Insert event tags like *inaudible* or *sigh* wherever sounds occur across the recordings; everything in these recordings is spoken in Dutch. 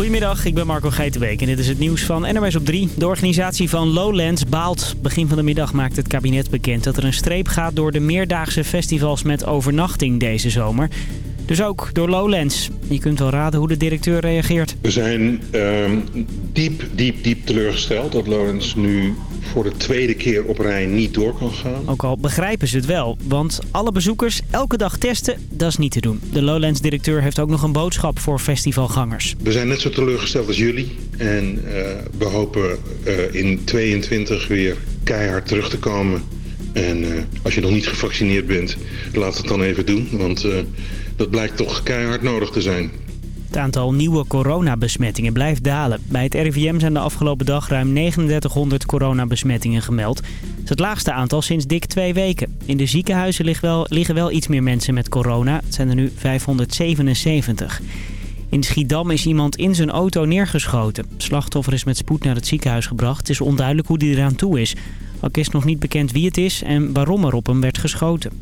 Goedemiddag, ik ben Marco Geitenbeek en dit is het nieuws van NRS op 3. De organisatie van Lowlands baalt. Begin van de middag maakt het kabinet bekend dat er een streep gaat door de meerdaagse festivals met overnachting deze zomer. Dus ook door Lowlands. Je kunt wel raden hoe de directeur reageert. We zijn ehm, diep, diep, diep teleurgesteld dat Lowlands nu voor de tweede keer op rij niet door kan gaan. Ook al begrijpen ze het wel, want alle bezoekers elke dag testen, dat is niet te doen. De Lowlands-directeur heeft ook nog een boodschap voor festivalgangers. We zijn net zo teleurgesteld als jullie en uh, we hopen uh, in 22 weer keihard terug te komen. En uh, als je nog niet gevaccineerd bent, laat het dan even doen, want dat blijkt toch keihard nodig te zijn. Het aantal nieuwe coronabesmettingen blijft dalen. Bij het RIVM zijn de afgelopen dag ruim 3900 coronabesmettingen gemeld. Dat is het laagste aantal sinds dik twee weken. In de ziekenhuizen liggen wel, liggen wel iets meer mensen met corona. Het zijn er nu 577. In Schiedam is iemand in zijn auto neergeschoten. Slachtoffer is met spoed naar het ziekenhuis gebracht. Het is onduidelijk hoe die eraan toe is. Ook is nog niet bekend wie het is en waarom er op hem werd geschoten.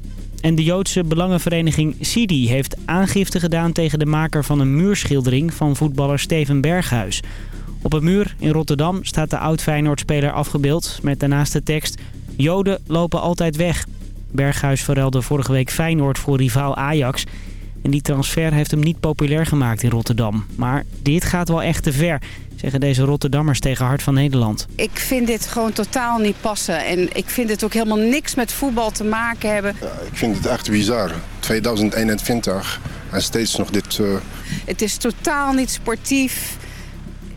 En de Joodse belangenvereniging Sidi heeft aangifte gedaan tegen de maker van een muurschildering van voetballer Steven Berghuis. Op een muur in Rotterdam staat de oud-Feyenoord-speler afgebeeld met daarnaast de tekst... Joden lopen altijd weg. Berghuis verruilde vorige week Feyenoord voor rivaal Ajax... En die transfer heeft hem niet populair gemaakt in Rotterdam. Maar dit gaat wel echt te ver, zeggen deze Rotterdammers tegen Hart van Nederland. Ik vind dit gewoon totaal niet passen. En ik vind het ook helemaal niks met voetbal te maken hebben. Ja, ik vind het echt bizar. 2021 en steeds nog dit... Uh... Het is totaal niet sportief.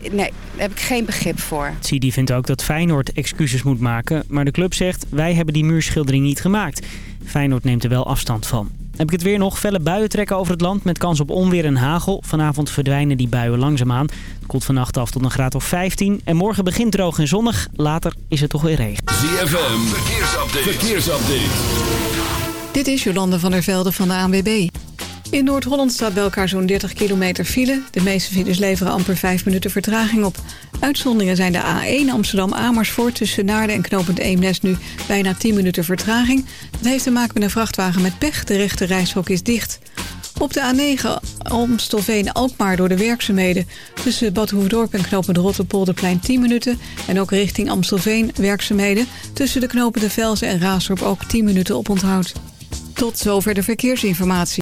Nee, daar heb ik geen begrip voor. Sidi vindt ook dat Feyenoord excuses moet maken. Maar de club zegt, wij hebben die muurschildering niet gemaakt. Feyenoord neemt er wel afstand van. Heb ik het weer nog. Felle buien trekken over het land met kans op onweer en hagel. Vanavond verdwijnen die buien langzaamaan. Het koelt vannacht af tot een graad of 15. En morgen begint droog en zonnig. Later is het toch weer regen. ZFM, verkeersupdate. verkeersupdate. Dit is Jolande van der Velde van de ANWB. In Noord-Holland staat bij elkaar zo'n 30 kilometer file. De meeste files leveren amper 5 minuten vertraging op. Uitzonderingen zijn de A1 Amsterdam-Amersfoort... tussen Naarden en knooppunt Eemnes nu bijna 10 minuten vertraging. Dat heeft te maken met een vrachtwagen met pech. De rechte reishok is dicht. Op de A9 Amstelveen-Alkmaar door de werkzaamheden... tussen Bad Hoefdorp en knooppunt Rotterpolderplein 10 minuten... en ook richting Amstelveen werkzaamheden... tussen de knooppunten Velzen en Raasdorp ook 10 minuten op onthoud. Tot zover de verkeersinformatie.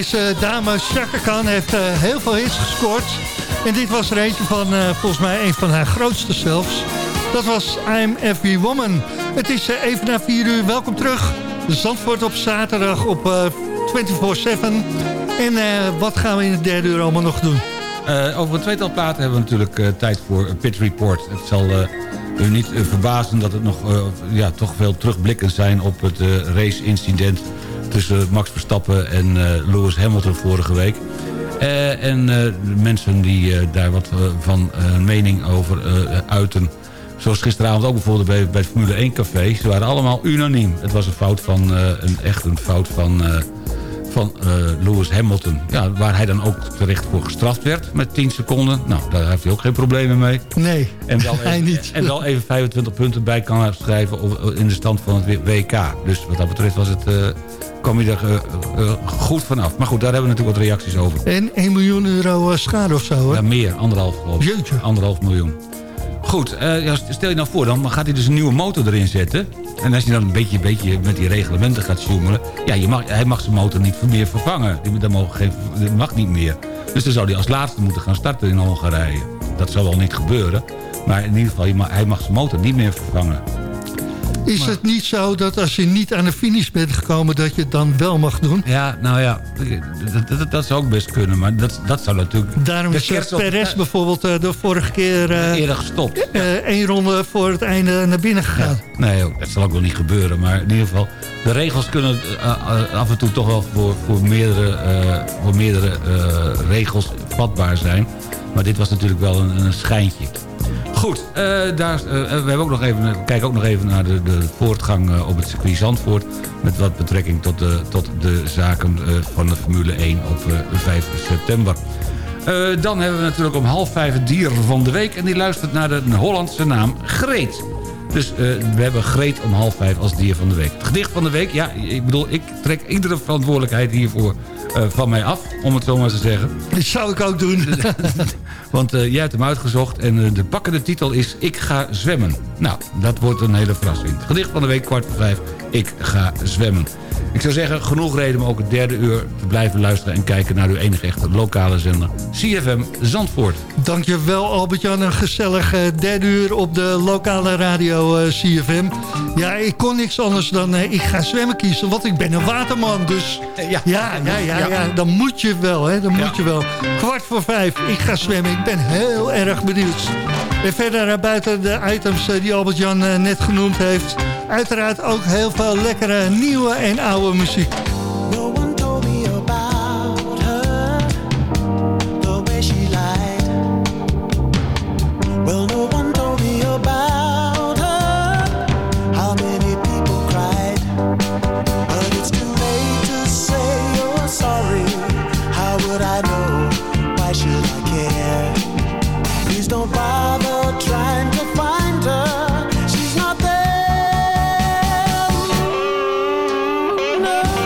Deze dame Chaka heeft eh, heel veel hits gescoord. En dit was er eentje van, eh, volgens mij, een van haar grootste zelfs. Dat was I'm Every Woman. Het is eh, even na 4 uur. Welkom terug. Zandvoort op zaterdag op eh, 24-7. En wat gaan we in het derde uur allemaal nog doen? Over een tweetal platen hebben we natuurlijk tijd voor een Pit Report. Het zal u niet verbazen dat het nog ja, toch veel terugblikken zijn... op het eh, race-incident tussen Max Verstappen en eh, Lewis Hamilton vorige week. Eh, en eh, mensen die daar wat van mening over uiten... Zoals gisteravond ook bijvoorbeeld bij, bij het Formule 1 café. Ze waren allemaal unaniem. Het was een fout van, een, echt een fout van, van eh, Lewis Hamilton. Ja, waar hij dan ook terecht voor gestraft werd met 10 seconden. Nou, daar heeft hij ook geen problemen mee. Nee, En wel *laughs* hij even, niet. En wel even 25 punten bij kan schrijven in de stand van het WK. Dus wat dat betreft was het, eh, kwam hij er eh, goed vanaf. Maar goed, daar hebben we natuurlijk wat reacties over. En 1 miljoen euro schade of zo, hè? Ja, meer. Anderhalf geloof ik. Jeetje. Anderhalf miljoen. Goed, ja, stel je nou voor, dan gaat hij dus een nieuwe motor erin zetten. En als je dan een beetje, beetje met die reglementen gaat zoemelen... ja, je mag, hij mag zijn motor niet meer vervangen. Dat, mag niet meer. Dus dan zou hij als laatste moeten gaan starten in Hongarije. Dat zal wel niet gebeuren. Maar in ieder geval, hij mag zijn motor niet meer vervangen. Is het niet zo dat als je niet aan de finish bent gekomen... dat je het dan wel mag doen? Ja, nou ja, dat, dat, dat zou ook best kunnen. Maar dat, dat zou natuurlijk... Daarom is eh, op- Perez bijvoorbeeld eh, de vorige keer... eh, eerder gestopt. één ronde voor het einde naar binnen gegaan. Nee, dat zal ook wel niet gebeuren. Maar in ieder geval, de regels kunnen af en toe toch wel voor, voor meerdere, voor meerdere regels vatbaar zijn. Maar dit was natuurlijk wel een, een schijntje. Goed, eh, daar, eh, we hebben ook nog even, kijken ook nog even naar de, de voortgang eh, op het circuit Zandvoort. Met wat betrekking tot de, tot de zaken eh, van de Formule 1 op eh, 5 september. Eh, dan hebben we natuurlijk om half vijf het dier van de week. En die luistert naar de Hollandse naam Greet. Dus eh, we hebben Greet om half vijf als dier van de week. Het gedicht van de week, ja, ik bedoel, ik trek iedere verantwoordelijkheid hiervoor eh, van mij af, om het zo maar te zeggen. Dat zou ik ook doen. *laughs* Want eh, jij hebt hem uitgezocht en eh, de pakkende titel is Ik ga zwemmen. Nou, dat wordt een hele verrassing. Het gedicht van de week, kwart voor vijf, Ik ga zwemmen. Ik zou zeggen, genoeg reden om ook het derde uur te blijven luisteren... en kijken naar uw enige echte lokale zender, CFM Zandvoort. Dankjewel Albert-Jan, een gezellig eh, derde uur op de lokale radio eh, CFM. Ja, ik kon niks anders dan eh, ik ga zwemmen kiezen, want ik ben een waterman. Dus Ja. ja, ja, ja, ja, dan moet je wel, hè, dan moet je wel. Kwart voor vijf, ik ga zwemmen, ik ben heel erg benieuwd. En verder eh, buiten de items eh, die Albert-Jan eh, net genoemd heeft... uiteraard ook heel veel lekkere nieuwe en oude muziek. know.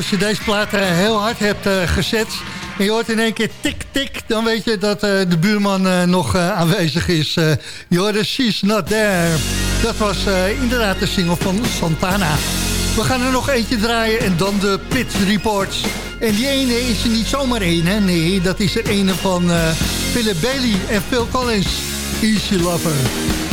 Als je deze plaat eh, heel hard hebt eh, gezet... en je hoort in één keer tik, tik... dan weet je dat eh, de buurman nog aanwezig is. Je hoorde She's Not There. Dat was inderdaad de single van Santana. We gaan er nog eentje draaien en dan de Pit Reports. En die ene is er niet zomaar één, hè? Nee, dat is er ene van Philip Bailey en Phil Collins. Easy Lover.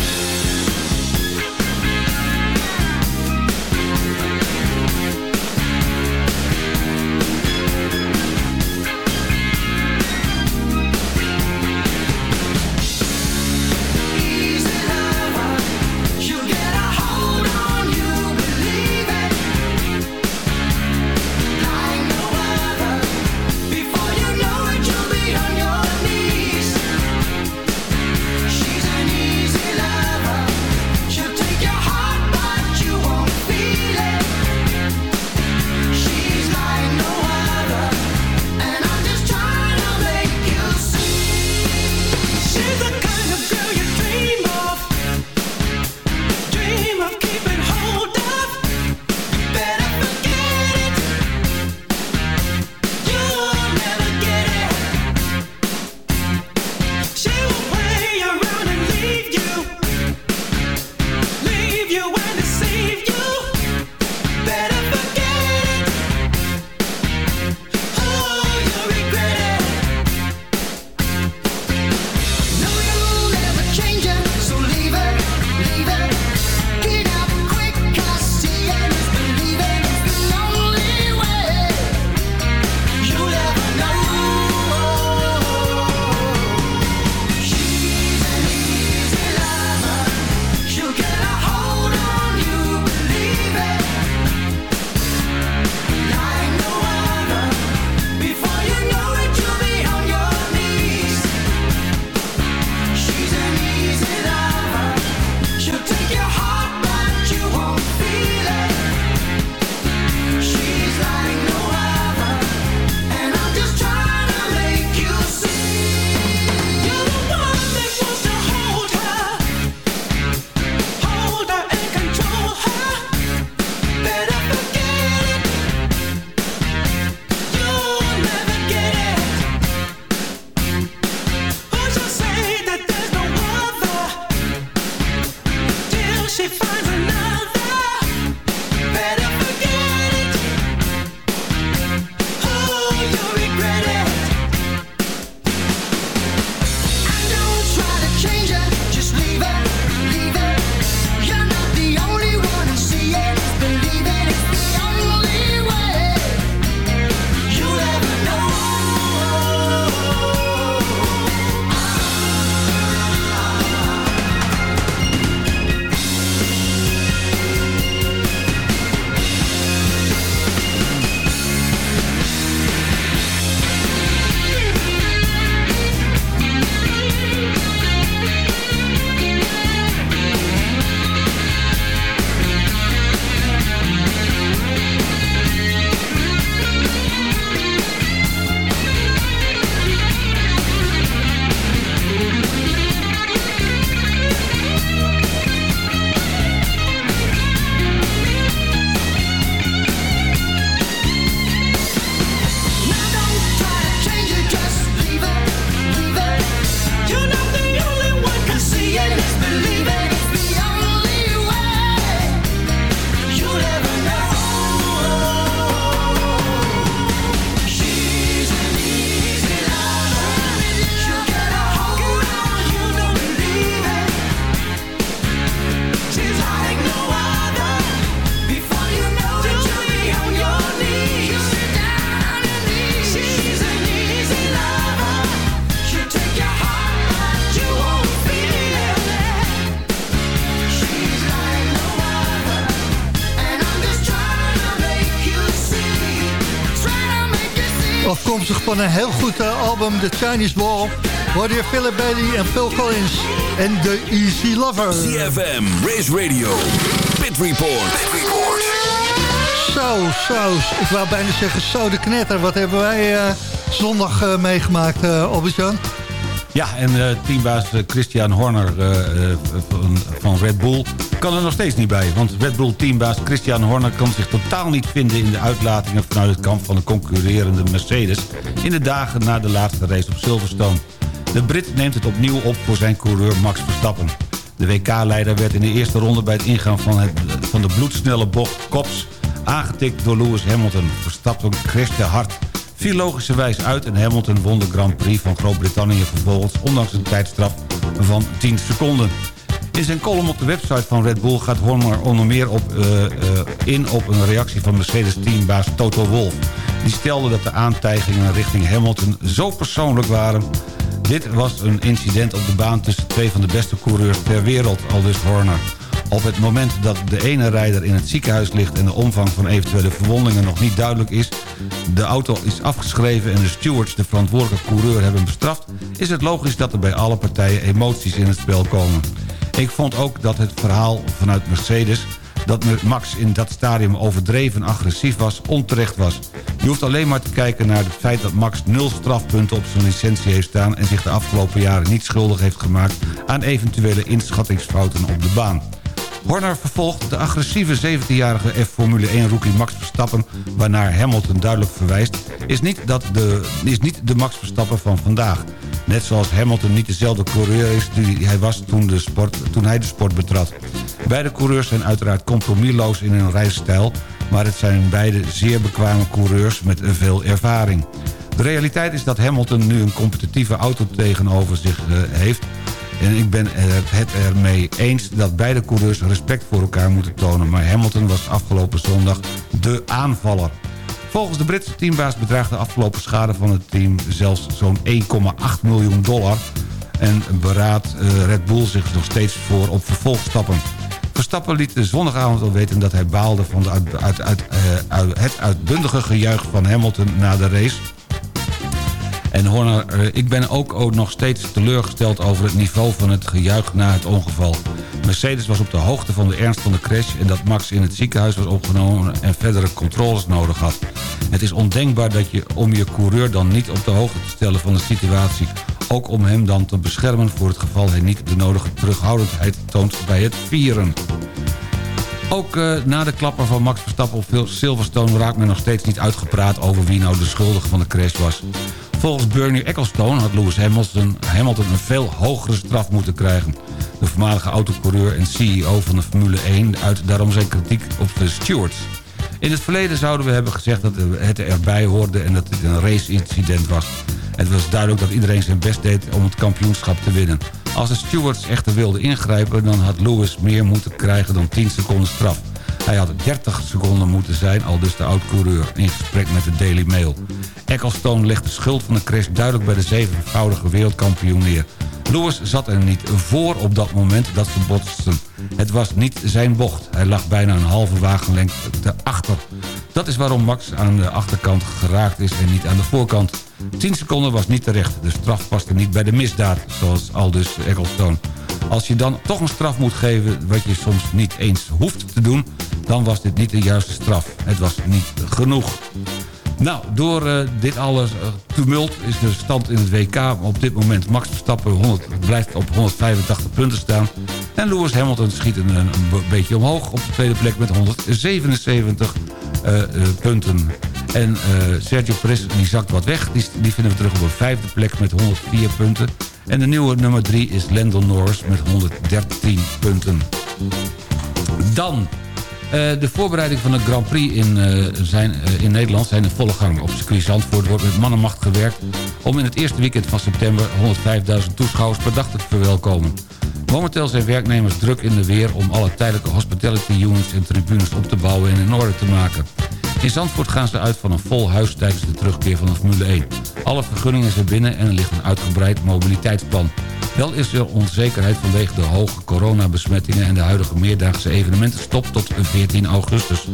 Van een heel goed eh, album, The Chinese Wall. Hoorde je Philip Bailey en Phil Collins en The Easy Lover. CFM, Race Radio, Pit Report. Zo, zo, ik wou bijna zeggen zo de knetter. Wat hebben wij eh, zondag eh, meegemaakt, uh? Ja, en uh, teambaas Christian Horner uh, van, van, Red Bull... kan er nog steeds niet bij. Want Red Bull teambaas Christian Horner kan zich totaal niet vinden... in de uitlatingen vanuit het kamp van de concurrerende Mercedes... in de dagen na de laatste race op Silverstone. De Brit neemt het opnieuw op voor zijn coureur Max Verstappen. De WK-leider werd in de eerste ronde bij het ingaan van, het, van de bloedsnelle bocht Kops... aangetikt door Lewis Hamilton. Verstappen crashte hard viel logischerwijs uit en Hamilton won de Grand Prix van Groot-Brittannië vervolgens... ondanks een tijdstraf van 10 seconden. In zijn column op de website van Red Bull gaat Horner onder meer op, eh, eh, in op een reactie van Mercedes-teambaas Toto Wolff. Die stelde dat de aantijgingen richting Hamilton zo persoonlijk waren. Dit was een incident op de baan tussen twee van de beste coureurs ter wereld, aldus Horner. Op het moment dat de ene rijder in het ziekenhuis ligt... en de omvang van eventuele verwondingen nog niet duidelijk is... de auto is afgeschreven en de stewards de verantwoordelijke coureur hebben bestraft... is het logisch dat er bij alle partijen emoties in het spel komen. Ik vond ook dat het verhaal vanuit Mercedes dat Max in dat stadium overdreven agressief was, onterecht was. Je hoeft alleen maar te kijken naar het feit dat Max nul strafpunten op zijn licentie heeft staan... en zich de afgelopen jaren niet schuldig heeft gemaakt aan eventuele inschattingsfouten op de baan. Horner vervolgt de agressieve 17-jarige F-Formule 1-rookie Max Verstappen... waarnaar Hamilton duidelijk verwijst... Is niet, dat de, is niet de Max Verstappen van vandaag. Net zoals Hamilton niet dezelfde coureur is die hij was toen, de sport, toen hij de sport betrad. Beide coureurs zijn uiteraard compromisloos in hun rijstijl... maar het zijn beide zeer bekwame coureurs met veel ervaring. De realiteit is dat Hamilton nu een competitieve auto tegenover zich uh, heeft... En ik ben het ermee eens dat beide coureurs respect voor elkaar moeten tonen. Maar Hamilton was afgelopen zondag de aanvaller. Volgens de Britse teambaas bedraagt de afgelopen schade van het team zelfs zo'n 1,8 miljoen dollar. En beraadt uh, Red Bull zich nog steeds voor op vervolgstappen. Verstappen liet de zondagavond al weten dat hij baalde van de uit, uit, uit, uh, het uitbundige gejuich van Hamilton na de race... En Horner, uh, ik ben ook, ook nog steeds teleurgesteld over het niveau van het gejuich na het ongeval. Mercedes was op de hoogte van de ernst van de crash... en dat Max in het ziekenhuis was opgenomen en verdere controles nodig had. Het is ondenkbaar dat je om je coureur dan niet op de hoogte te stellen van de situatie... ook om hem dan te beschermen voor het geval hij niet de nodige terughoudendheid toont bij het vieren. Ook uh, na de klapper van Max Verstappen op Silverstone raakt men nog steeds niet uitgepraat over wie nou de schuldige van de crash was. Volgens Bernie Ecclestone had Lewis Hamilton, Hamilton een veel hogere straf moeten krijgen. De voormalige autocoureur en CEO van de Formule 1 uit daarom zijn kritiek op de stewards. In het verleden zouden we hebben gezegd dat het erbij hoorde en dat het een race-incident was. Het was duidelijk dat iedereen zijn best deed om het kampioenschap te winnen. Als de stewards echter wilden ingrijpen... dan had Lewis meer moeten krijgen dan 10 seconden straf. Hij had 30 seconden moeten zijn, al dus de oud-coureur... in gesprek met de Daily Mail. Ecclestone legt de schuld van de crash duidelijk bij de zevenvoudige wereldkampioen neer. Lewis zat er niet voor op dat moment dat ze botsten. Het was niet zijn bocht. Hij lag bijna een halve wagenlengte achter. Dat is waarom Max aan de achterkant geraakt is en niet aan de voorkant. 10 seconden was niet terecht. De straf paste niet bij de misdaad, zoals aldus Ecclestone. Als je dan toch een straf moet geven wat je soms niet eens hoeft te doen... dan was dit niet de juiste straf. Het was niet genoeg. Nou, door uh, dit alles uh, tumult is de stand in het WK op dit moment... Max Verstappen 100, blijft op 185 punten staan. En Lewis Hamilton schiet een, een beetje omhoog op de tweede plek met 177 uh, punten. En Sergio Perez die zakt wat weg. Die, vinden we terug op een vijfde plek met 104 punten. En de nieuwe nummer 3 is Landon Norris met 113 punten. Dan de voorbereiding van de Grand Prix in, uh, zijn, uh, in Nederland zijn in volle gang. Op circuit Zandvoort wordt met mannenmacht gewerkt... om in het eerste weekend van september 105.000 toeschouwers per dag te verwelkomen. Momenteel zijn werknemers druk in de weer... om alle tijdelijke hospitality units en tribunes op te bouwen en in orde te maken. In Zandvoort gaan ze uit van een vol huis tijdens de terugkeer van de Formule 1. Alle vergunningen zijn binnen en er ligt een uitgebreid mobiliteitsplan. Wel is er onzekerheid vanwege de hoge coronabesmettingen... en de huidige meerdaagse evenementenstop tot 14 augustus.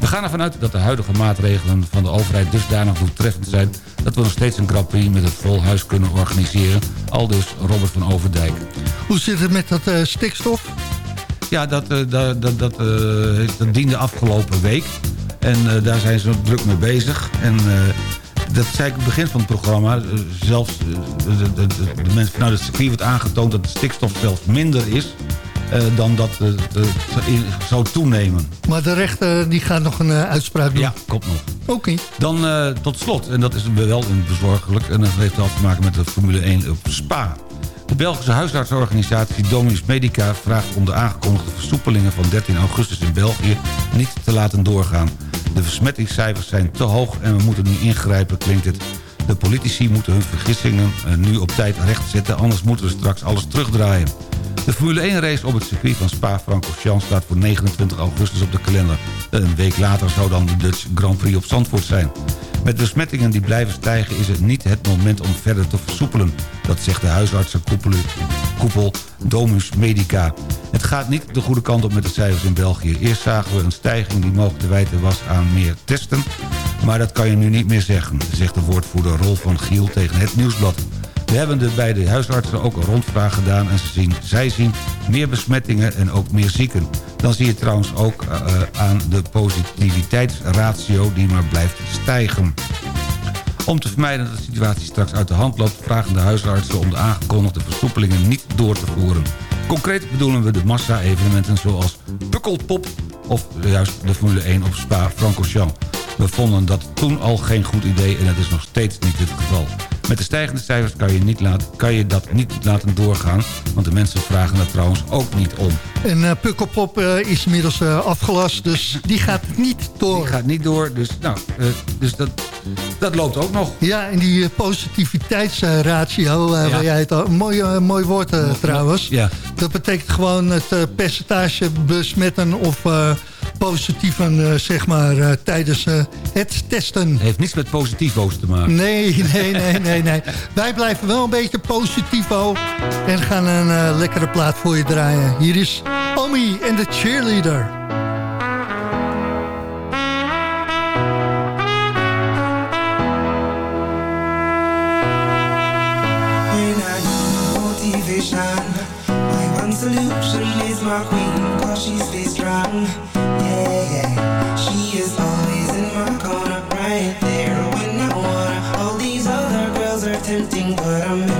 We gaan ervan uit dat de huidige maatregelen van de overheid dusdanig doeltreffend zijn... dat we nog steeds een Grand Prix met een vol huis kunnen organiseren. Al dus Robert van Overdijk. Hoe zit het met dat uh, stikstof? Ja, dat, uh, dat, dat, dat, uh, dat diende afgelopen week. En daar zijn ze druk mee bezig. En dat zei ik het begin van het programma. Zelfs de, de, de, mensen vanuit het circuit wordt aangetoond dat de stikstof zelfs minder is. eh, dan dat eh, eh, in- zou toenemen. Maar de rechter die gaat nog een eh, uitspraak doen. Ja, komt nog. Oké. Dan eh, tot slot, en dat is wel een bezorgelijk... en dat heeft al te maken met de Formule 1 op Spa. De Belgische huisartsorganisatie Dominus Medica vraagt om de aangekondigde versoepelingen van 13 augustus in België niet te laten doorgaan. De besmettingscijfers zijn te hoog en we moeten nu ingrijpen, klinkt het. De politici moeten hun vergissingen eh, nu op tijd rechtzetten, anders moeten we straks alles terugdraaien. De Formule 1 race op het circuit van Spa-Francorchamps staat voor 29 augustus op de kalender. Een week later zou dan de Dutch Grand Prix op Zandvoort zijn. Met besmettingen die blijven stijgen is het niet het moment om verder te versoepelen. Dat zegt de huisartsenkoepel koepel Domus Medica. Het gaat niet de goede kant op met de cijfers in België. Eerst zagen we een stijging die mogelijk te wijten was aan meer testen. Maar dat kan je nu niet meer zeggen, zegt de woordvoerder Rolf van Giel tegen het Nieuwsblad. We hebben de bij de huisartsen ook een rondvraag gedaan... en ze zien, zij zien meer besmettingen en ook meer zieken. Dan zie je trouwens ook eh, aan de positiviteitsratio die maar blijft stijgen. Om te vermijden dat de situatie straks uit de hand loopt... vragen de huisartsen om de aangekondigde versoepelingen niet door te voeren. Concreet bedoelen we de massa-evenementen zoals Pukkelpop... of juist de Formule 1 op Spa-Francorchamps. We vonden dat toen al geen goed idee en dat is nog steeds niet het geval. Met de stijgende cijfers kan je, niet laten, kan je dat niet laten doorgaan... want de mensen vragen daar trouwens ook niet om. En eh Pukkelpop eh, is inmiddels eh, afgelast, dus die gaat niet door. Die gaat niet door, dus, nou, dus dat, dat loopt ook nog. Ja, en die positiviteitsratio, Ja. waar jij het al, mooi, mooi woord trouwens. Ja. Dat betekent gewoon het percentage besmetten of eh, positieven, eh, zeg maar, eh, tijdens eh, het testen. Heeft niets met positivo's te maken. Nee, nee, nee, nee, nee. Wij blijven wel een beetje positivo en gaan een eh, lekkere plaat voor je draaien. Hier is Omi en de cheerleader. Motivation, one solution is my queen, cause she stays strong. Yeah, yeah. She is always in my corner, right there when I wanna. All these other girls are tempting, but I'm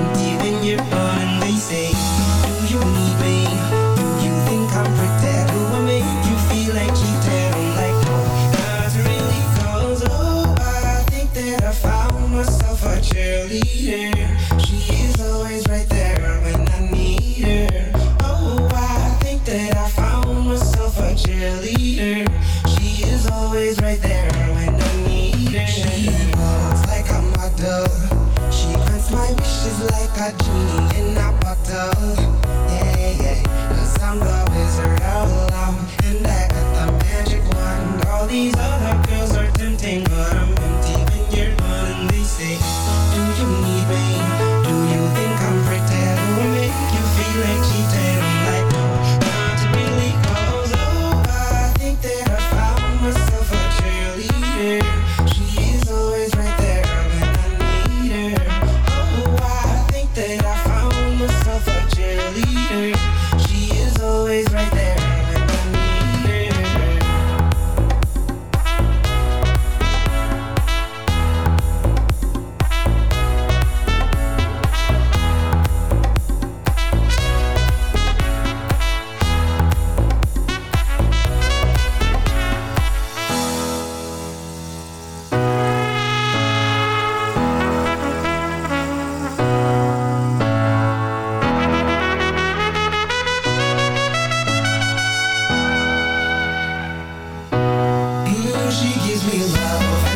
love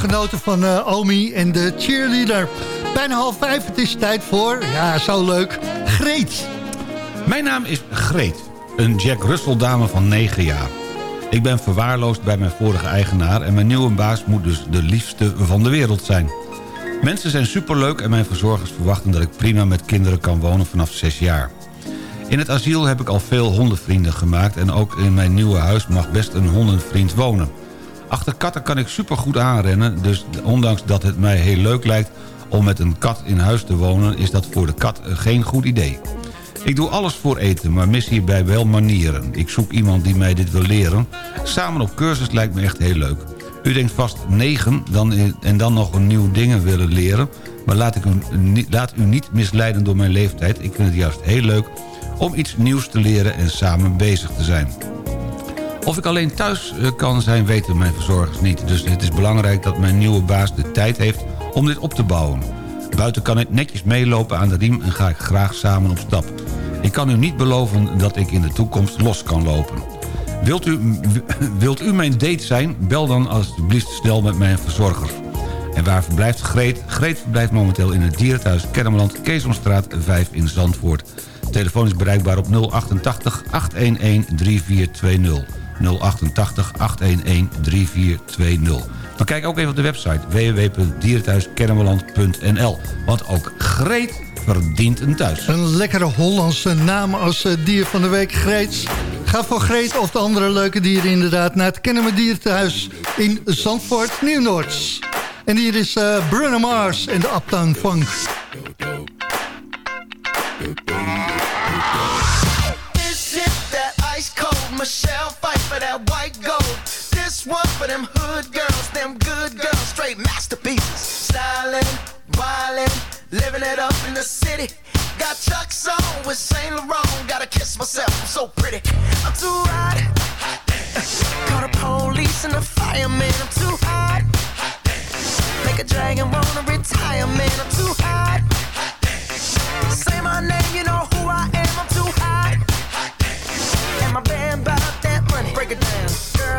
genoten van eh, Omi en de cheerleader. Bijna half vijf, het is tijd voor, ja, zo leuk, Greet. Mijn naam is Greet. Een Jack Russell dame van 9 jaar. Ik ben verwaarloosd bij mijn vorige eigenaar... en mijn nieuwe baas moet dus de liefste van de wereld zijn. Mensen zijn superleuk en mijn verzorgers verwachten dat ik prima met kinderen kan wonen vanaf 6 jaar. In het asiel heb ik al veel hondenvrienden gemaakt... en ook in mijn nieuwe huis mag best een hondenvriend wonen. Achter katten kan ik supergoed aanrennen... dus ondanks dat het mij heel leuk lijkt om met een kat in huis te wonen... is dat voor de kat geen goed idee. Ik doe alles voor eten, maar mis hierbij wel manieren. Ik zoek iemand die mij dit wil leren. Samen op cursus lijkt me echt heel leuk. U denkt vast 9 dan, en dan nog een nieuwe dingen willen leren... maar laat, laat u niet misleiden door mijn leeftijd. Ik vind het juist heel leuk om iets nieuws te leren en samen bezig te zijn. Of ik alleen thuis eh, kan zijn, weten mijn verzorgers niet. Dus het is belangrijk dat mijn nieuwe baas de tijd heeft om dit op te bouwen. Buiten kan ik netjes meelopen aan de riem en ga ik graag samen op stap. Ik kan u niet beloven dat ik in de toekomst los kan lopen. Wilt u, *laughs* wilt u mijn date zijn? Bel dan alsjeblieft snel met mijn verzorger. En waar verblijft Greet? Greet verblijft momenteel in het dierenthuis Kennemerland... Keesomstraat 5 in Zandvoort. Telefoon is bereikbaar op 088 811 3420. 088 811 3420. Dan kijk ook even op de website www.dierenthuiskennemerland.nl. Want ook Greet verdient een thuis. Een lekkere Hollandse naam als dier van de week, Greets. Ga voor Greet of de andere leuke dieren inderdaad... naar het Kennemer Dierenthuis in Zandvoort, Nieuw-Noords. En hier is eh Bruno Mars en de Uptown Funk. Is that ice cold Michelle for that white gold. This one for them hood girls, them good girls, straight masterpieces. Stylin', wildin', living it up in the city. Got Chuck's on with Saint Laurent. Gotta kiss myself, I'm so pretty. I'm too hot. Call the police and the fireman. I'm too hot. Make a dragon wanna retire, man. I'm too hot. Say my name, you know who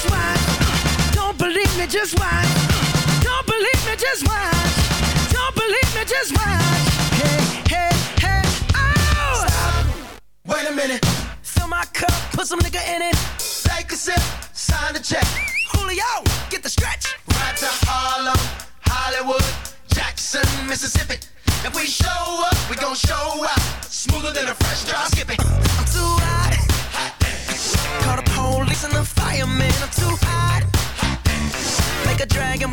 Just watch. Don't believe me, just watch. Don't believe me, just watch. Don't believe me, just watch. Hey, hey, hey, oh! Stop. Wait a minute. Fill my cup, put some nigga in it. Take a sip, sign the check. Julio, get the stretch. Right to Harlem, Hollywood, Jackson, Mississippi. If we show up, we gon' show up. Smoother than a fresh drop. Skip it. I'm too hot. Call the police and the. I'm too hot. Make a dragon.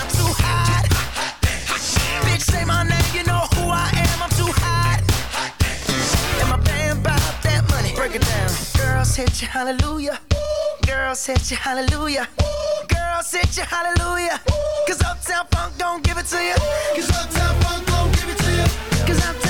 I'm too hot. Bitch, say my name, you know who I am. I'm too hot. And my band that money. Break it down. Girls hit you, hallelujah. Girls hit you, hallelujah. Girls hit you, hallelujah. Cause Uptown Funk don't give it to you. Cause Uptown Funk don't give it to you. Cause Uptown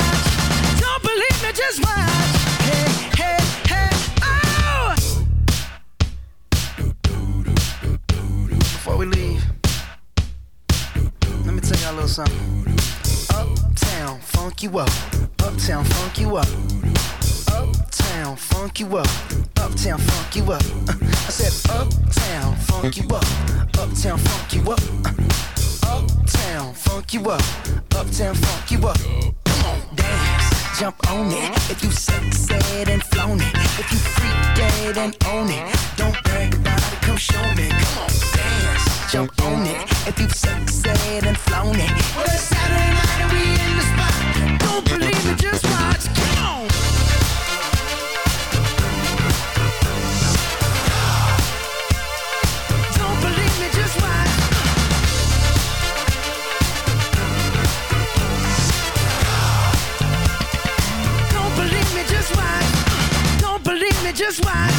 Before we leave, let me tell y'all a little something. Uptown, funk you up. Uptown, funk you up. Uptown, funk you up. Uptown, funk you up. Uh, *laughs* I said, Uptown, funk you up. Uptown, funk you up. Uh, Uptown, funk you up. Uptown, funk you up. Come on, dance, jump on it. If you succeed and flown it. If you freak dead and own it. Don't brag about it, come show me. Come on, jump on it if you've sexed and flown it. Well, it's Saturday night and we in the spot. Don't believe it, just watch. Come on. Don't believe me, just watch. Don't believe me, just watch. Don't believe me, just watch.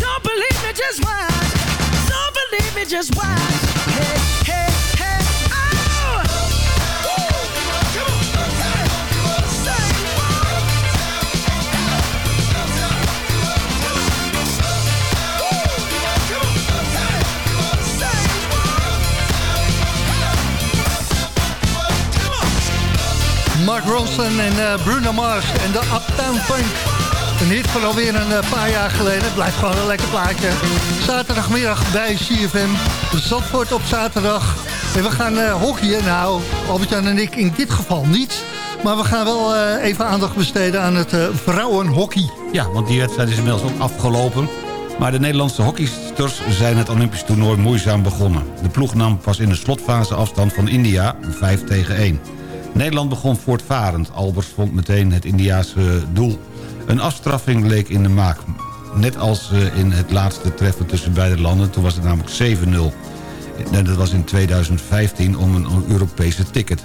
Don't believe me, just watch. Hey, hey, hey, oh! Mark Ronson en eh, Bruno Mars en de Uptown Funk. Een hit van alweer een eh, paar jaar geleden. Het blijft gewoon een lekker plaatje. Zaterdagmiddag bij CFM. Zandvoort op zaterdag. En we gaan uh, hockeyen. Nou, Albert-Jan en ik in dit geval niet. Maar we gaan wel eh, even aandacht besteden aan het vrouwenhockey. Ja, want die wedstrijd is inmiddels ook afgelopen. Maar de Nederlandse hockeysters zijn het Olympisch toernooi moeizaam begonnen. De ploeg nam pas in de slotfase afstand van India, 5 tegen 1. Nederland begon voortvarend. Albers vond meteen het Indiaanse doel. Een afstraffing leek in de maak. Net als eh, in het laatste treffen tussen beide landen. Toen was het namelijk 7-0. En dat was in 2015 om een Europese ticket.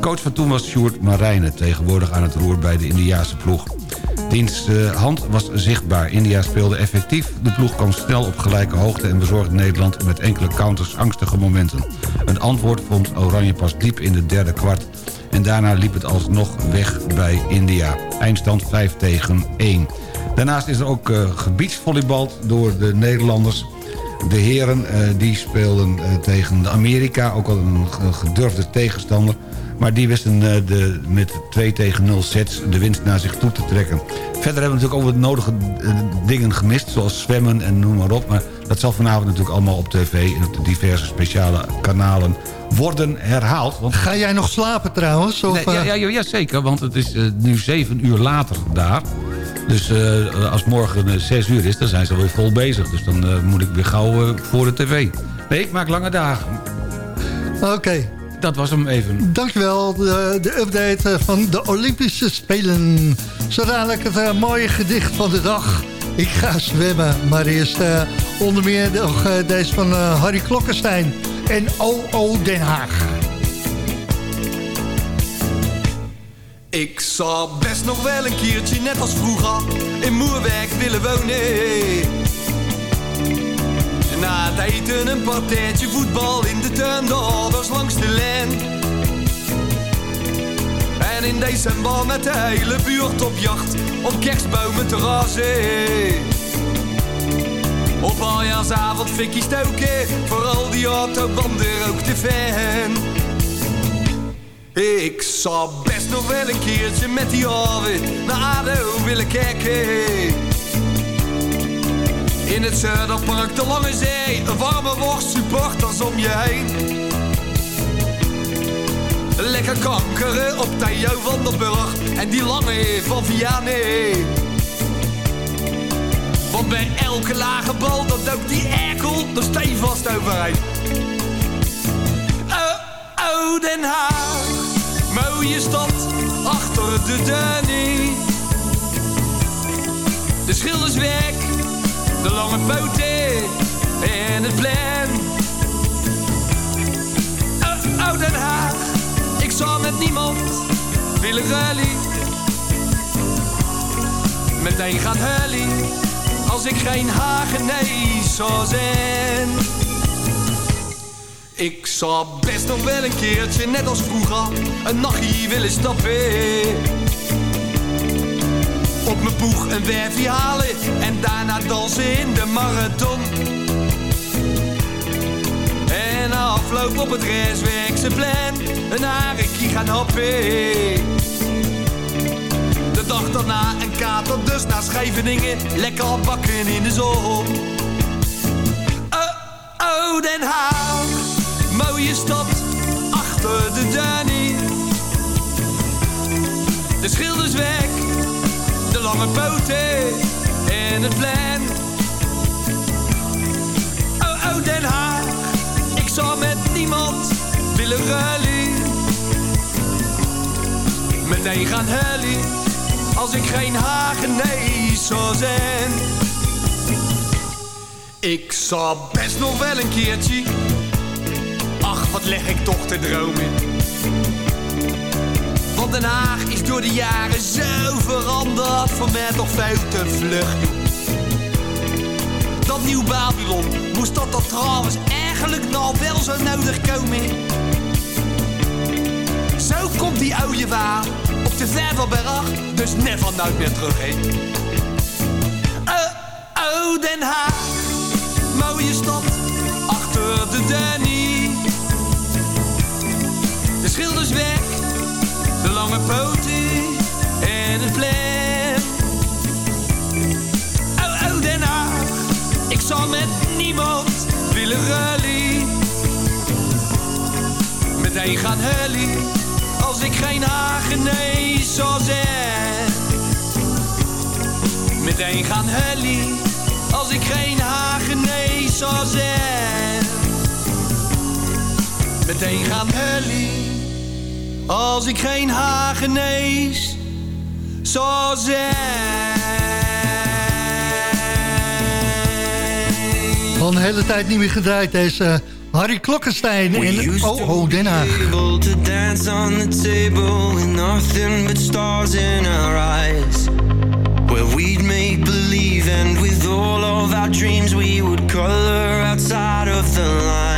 Coach van toen was Sjoerd Marijnen, tegenwoordig aan het roer bij de Indiaanse ploeg. Diens eh, hand was zichtbaar. India speelde effectief. De ploeg kwam snel op gelijke hoogte en bezorgde Nederland met enkele counters angstige momenten. Een antwoord vond Oranje pas diep in de derde kwart. En daarna liep het alsnog weg bij India. Eindstand 5 tegen 1. Daarnaast is er ook uh, gebiedsvolleybald door de Nederlanders. De heren uh, die speelden uh, tegen de Amerika, ook al een gedurfde tegenstander. Maar die wisten uh, de, met 2 tegen 0 sets de winst naar zich toe te trekken. Verder hebben we natuurlijk ook wat nodige dingen gemist, zoals zwemmen en noem maar op. Maar dat zal vanavond natuurlijk allemaal op tv en op de diverse speciale kanalen worden herhaald. Want... Ga jij nog slapen trouwens? Of, nee, ja, ja, ja, zeker, want het is nu zeven uur later daar. Dus uh, als morgen uh, zes uur is, dan zijn ze alweer vol bezig. Dus dan moet ik weer gauw voor de tv. Nee, ik maak lange dagen. Oké. Okay. Dat was hem even. Dankjewel, de, de update van de Olympische Spelen. Zo dadelijk het mooie gedicht van de dag. Ik ga zwemmen, maar eerst onder meer nog deze van Harry Klokkenstein en OO Den Haag. Ik zou best nog wel een keertje, net als vroeger, in Moerwerk willen wonen. Na het eten een partijtje voetbal in de tuin, de ouders langs de lijn. En in december met de hele buurt op jacht, op kerstbomen te razen. Op aljaarsavond fikkie stoken, vooral die autobanden ook te fan. Ik zou best nog wel een keertje met die alweer naar ADO willen kijken. In het Zuiderpark, de Lange Zee, een warme worst, supporters om je heen. Lekker kankeren op Theo van der Burg en die lange van Vianney. Want bij elke lage bal, dat duikt die erkel er stevast overheen. Oh, oh, Den Haag, mooie stad, achter de Danny. De schilderswerk, de lange poten en het plan. Oh, oh, Den Haag, ik zal met niemand willen rally. Meteen gaat Hully als ik geen Hagenees zou zijn. Ik zou best nog wel een keertje, net als vroeger, een nachtje willen stappen. Op mijn boeg een werfje halen en daarna dansen in de marathon. En afloop op het restwerk zijn plan, een harekie gaan happen dag daarna een kater, dus naar Scheveningen. Lekker bakken in de zon. Oh, oh, Den Haag, mooie stad, achter de Danny. De schilderswerk, de lange poten en het plan. Oh, oh, Den Haag, ik zou met niemand willen rally. Meteen gaan hullie als ik geen Hagenees zou zijn. Ik zou best nog wel een keertje, ach wat leg ik toch te dromen. Den Haag is door de jaren zo veranderd, voor mij toch veel te vlug. nieuw Babylon. Moest dat er trouwens eigenlijk nou wel zo nodig komen? Zo komt die oude waar op de Verdelberg, dus never nooit meer terug heen. Oh, oh, Den Haag, mooie stad, achter de Danny. De schilders weg, lange poten en het plan. Oh, oh, Den Haag, ik zal met niemand willen rally. Meteen gaan hully, als ik geen Hagenees zou zijn. Meteen gaan hully, als ik geen Hagenees zou zijn. Meteen gaan hully, als ik geen Hagenees zou zijn. Al een hele tijd niet meer gedraaid, deze Harry Klokkenstein in Oh, oh, Den Haag. to dance on the table with nothing but stars in our eyes. Where we'd make believe, and with all of our dreams, we would color outside of the lines.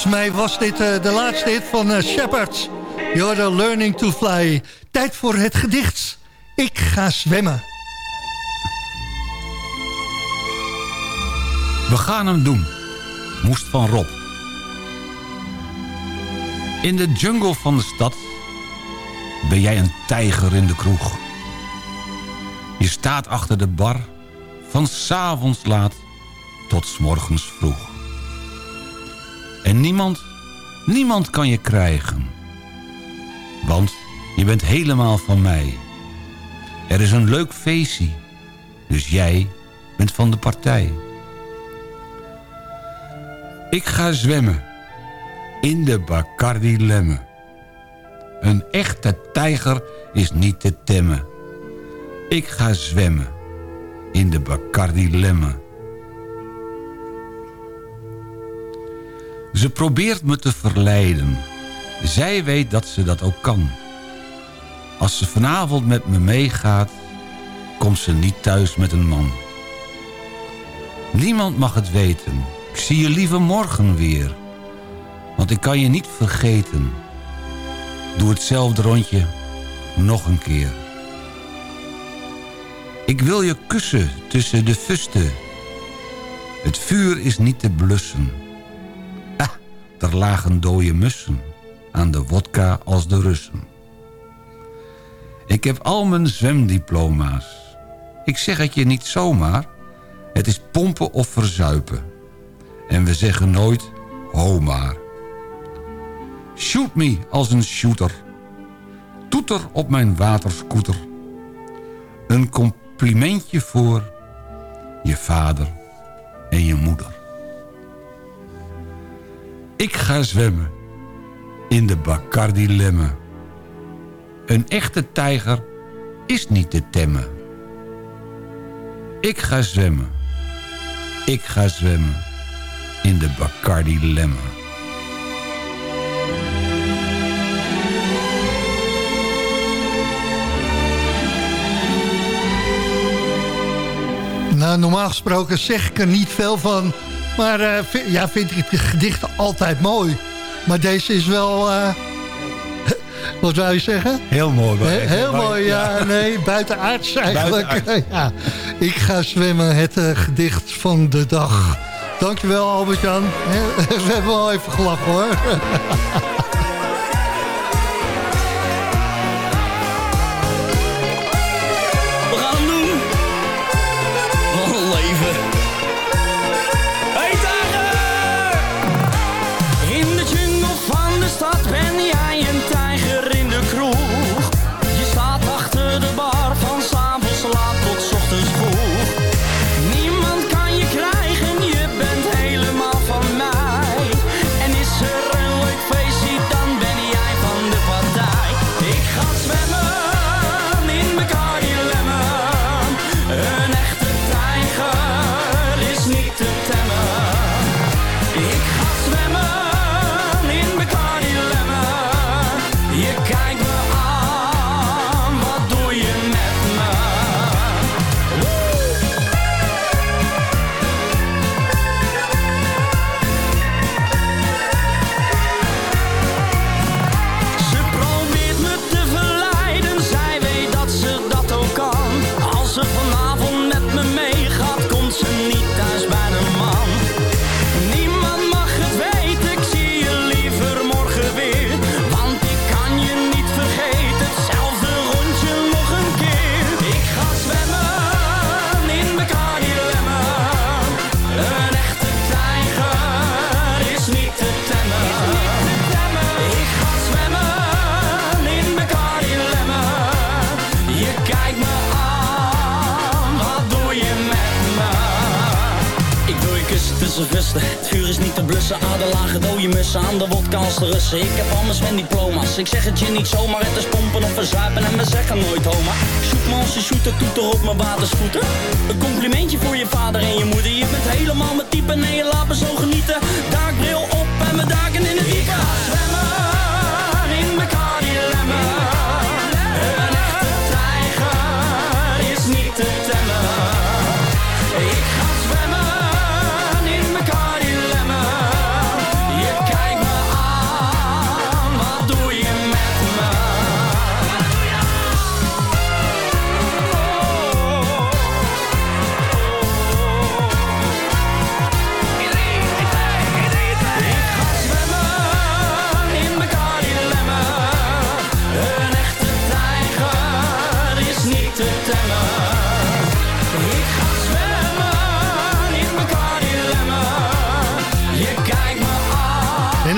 Volgens mij was dit eh, de laatste hit van uh, Shepard. You're learning to fly. Tijd voor het gedicht. Ik ga zwemmen. We gaan hem doen, moest van Rob. In de jungle van de stad ben jij een tijger in de kroeg. Je staat achter de bar, van s'avonds laat tot s morgens vroeg. En niemand, niemand kan je krijgen. Want je bent helemaal van mij. Er is een leuk feestje, dus jij bent van de partij. Ik ga zwemmen in de Bacardi Lemme. Een echte tijger is niet te temmen. Ik ga zwemmen in de Bacardi Lemme. Ze probeert me te verleiden. Zij weet dat ze dat ook kan. Als ze vanavond met me meegaat, komt ze niet thuis met een man. Niemand mag het weten. Ik zie je liever morgen weer. Want ik kan je niet vergeten. Doe hetzelfde rondje nog een keer. Ik wil je kussen tussen de fusten. Het vuur is niet te blussen. Er lagen dode mussen aan de wodka als de Russen. Ik heb al mijn zwemdiploma's. Ik zeg het je niet zomaar. Het is pompen of verzuipen. En we zeggen nooit, ho maar. Shoot me als een shooter. Toeter op mijn waterscooter. Een complimentje voor je vader en je moeder. Ik ga zwemmen in de Bacardi Lemme. Een echte tijger is niet te temmen. Ik ga zwemmen. Ik ga zwemmen in de Bacardi Lemme. Nou, normaal gesproken zeg ik er niet veel van. Maar eh, vi- ja, vind ik het gedicht altijd mooi. Maar deze is wel... eh, *laughs* wat zou je zeggen? Heel mooi. He- heel maar- mooi, *laughs* ja, nee, buitenaards eigenlijk. *laughs* Ja. Ik ga zwemmen, het eh, gedicht van de dag. Dankjewel Albert-Jan. We hebben wel even gelachen hoor.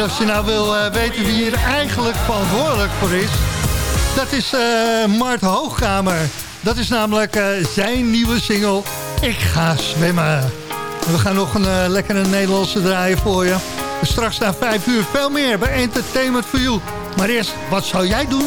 Als je nou wil eh, weten wie hier eigenlijk verantwoordelijk voor is... dat is eh Mart Hoogkamer. Dat is namelijk eh, zijn nieuwe single Ik ga zwemmen. En we gaan nog een lekkere Nederlandse draaien voor je. Straks na vijf uur veel meer bij Entertainment for You. Maar eerst, wat zou jij doen?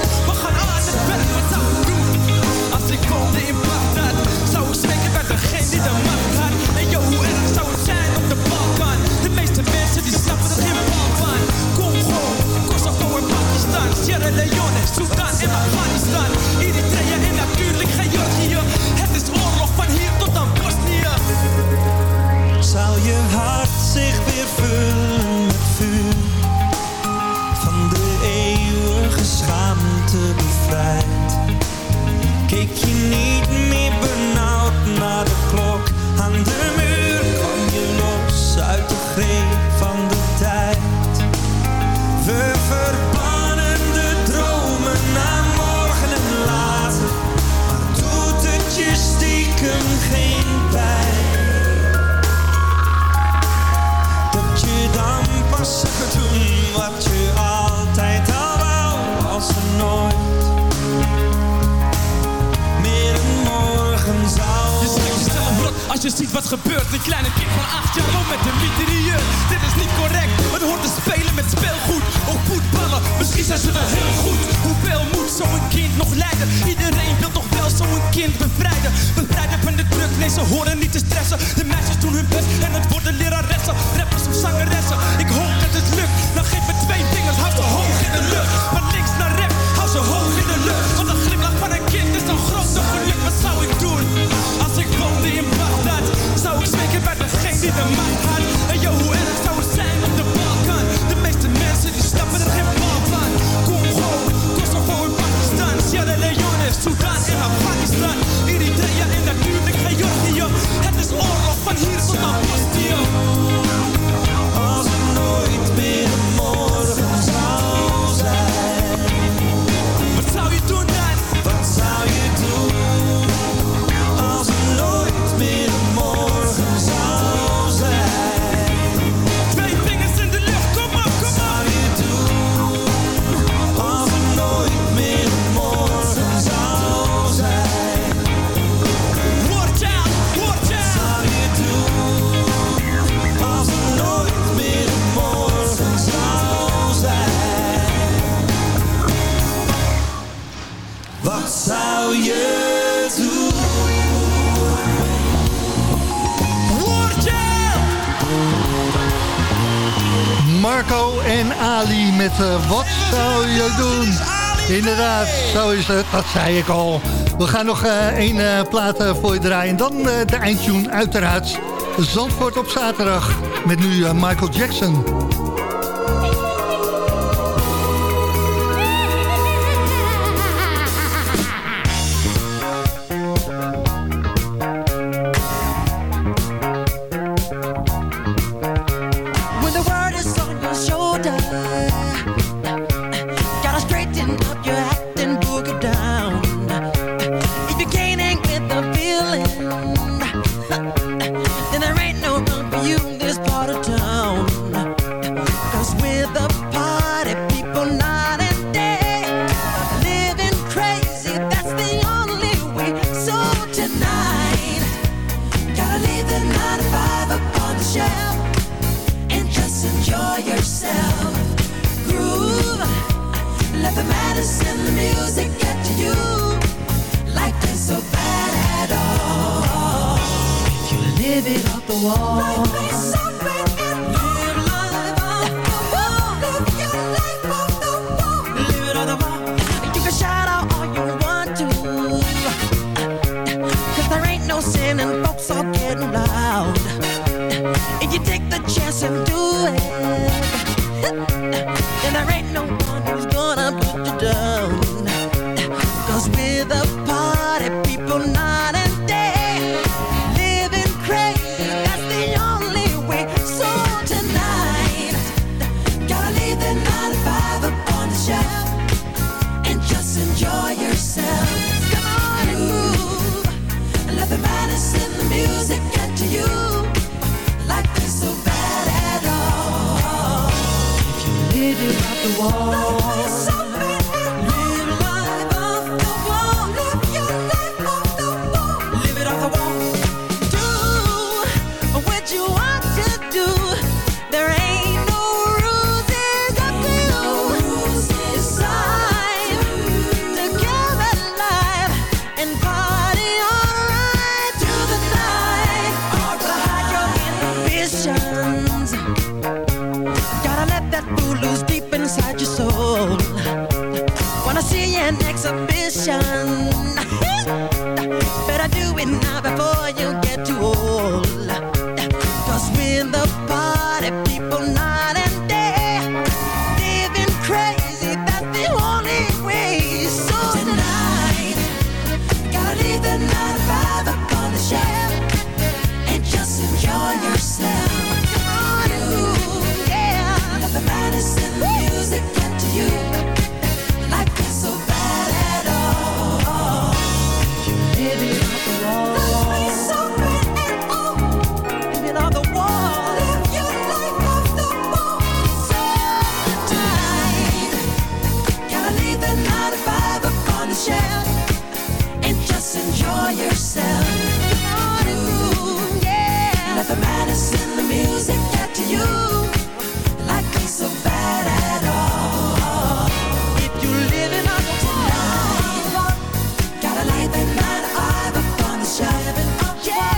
De in Bagdad. Zou ik spreken bij degene die de macht had? En yo, hoe erg zou het zijn op de Balkan? De meeste mensen die snappen er geen bal van. Congo, Kosovo en Pakistan, Sierra Leone, Sudan en Afghanistan. Eritrea en natuurlijk Georgië. Het is oorlog van hier tot aan Bosnië. Zal je hart zich weer vullen? zou je doen? Marco en Ali met eh, Wat zou je doen? Inderdaad, zo is het. Dat zei ik al. We gaan nog een één eh, plaat voor je draaien. Dan de eindtune uiteraard. Zandvoort op zaterdag. Met nu Michael Jackson.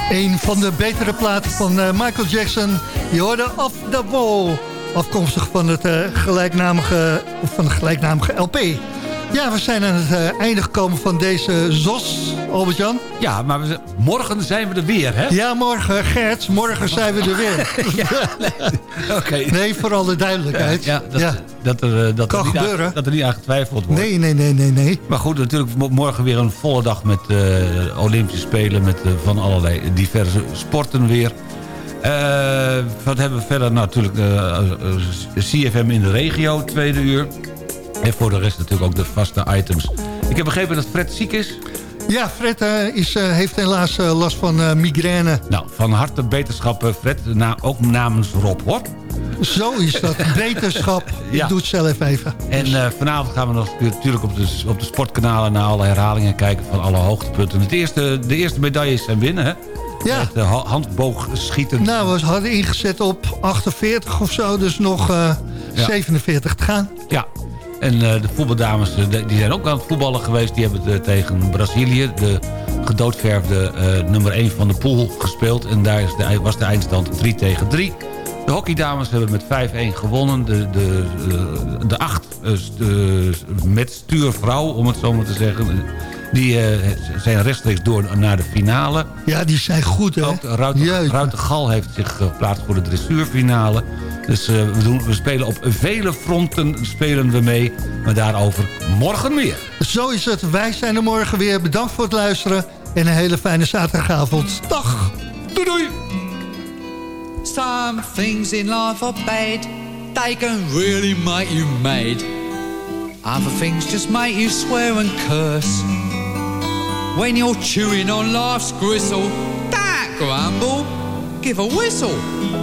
Een van de betere platen van eh, Michael Jackson. Je hoorde Off the Wall. Afkomstig van, het, eh, gelijknamige, van de gelijknamige LP. Ja, we zijn aan het eh, einde gekomen van deze ZOS, Albert-Jan. Ja, maar we, morgen zijn we er weer, hè? Ja, morgen, Gert. Morgen zijn we er weer. *laughs* Oké. Nee, voor alle duidelijkheid. Ja, dat, Ja. Dat, er, eh, dat, Kan er niet aan, gebeuren. dat er niet aan getwijfeld wordt. Nee, nee, nee, nee, nee. Maar goed, natuurlijk mo- morgen weer een volle dag met eh, Olympische Spelen... met eh, van allerlei diverse sporten weer. Eh, wat hebben we verder? Nou, natuurlijk eh, eh, CFM in de regio, tweede uur. En voor de rest natuurlijk ook de vaste items. Ik heb begrepen dat Fred ziek is. Ja, Fred eh, is, eh, heeft helaas eh, last van migraine. Nou, van harte beterschap, Fred. Na, ook namens Rob, hoor. Zo is dat. *laughs* Beterschap. Ja. Ik doe het zelf even. En vanavond gaan we nog natuurlijk op de, op de sportkanalen... naar alle herhalingen kijken van alle hoogtepunten. Het eerste, de eerste medailles zijn winnen, hè? Ja. Uh, handboogschieten. Nou, we hadden ingezet op 48 of zo, dus nog eh, Ja. 47 te gaan. Ja. En eh, de voetbaldames eh, die zijn ook aan het voetballen geweest. Die hebben het, eh, tegen Brazilië, de gedoodverfde nummer 1 van de pool, gespeeld. En daar is de, was de eindstand 3 tegen 3. De hockeydames hebben met 5-1 gewonnen. De, de, de, acht met stuurvrouw, om het zo maar te zeggen... die zijn rechtstreeks door naar de finale. Ja, die zijn goed, hè? Ook Ruiter, Ruiter Gal heeft zich geplaatst voor de dressuurfinale. Dus eh, we, doen, we spelen op vele fronten spelen we mee. Maar daarover morgen meer. Zo is het. Wij zijn er morgen weer. Bedankt voor het luisteren. En een hele fijne zaterdagavond. Dag. Doei doei. Some things in life are bad. They can really make you mad. Other things just make you swear and curse. When you're chewing on life's gristle, don't grumble, give a whistle.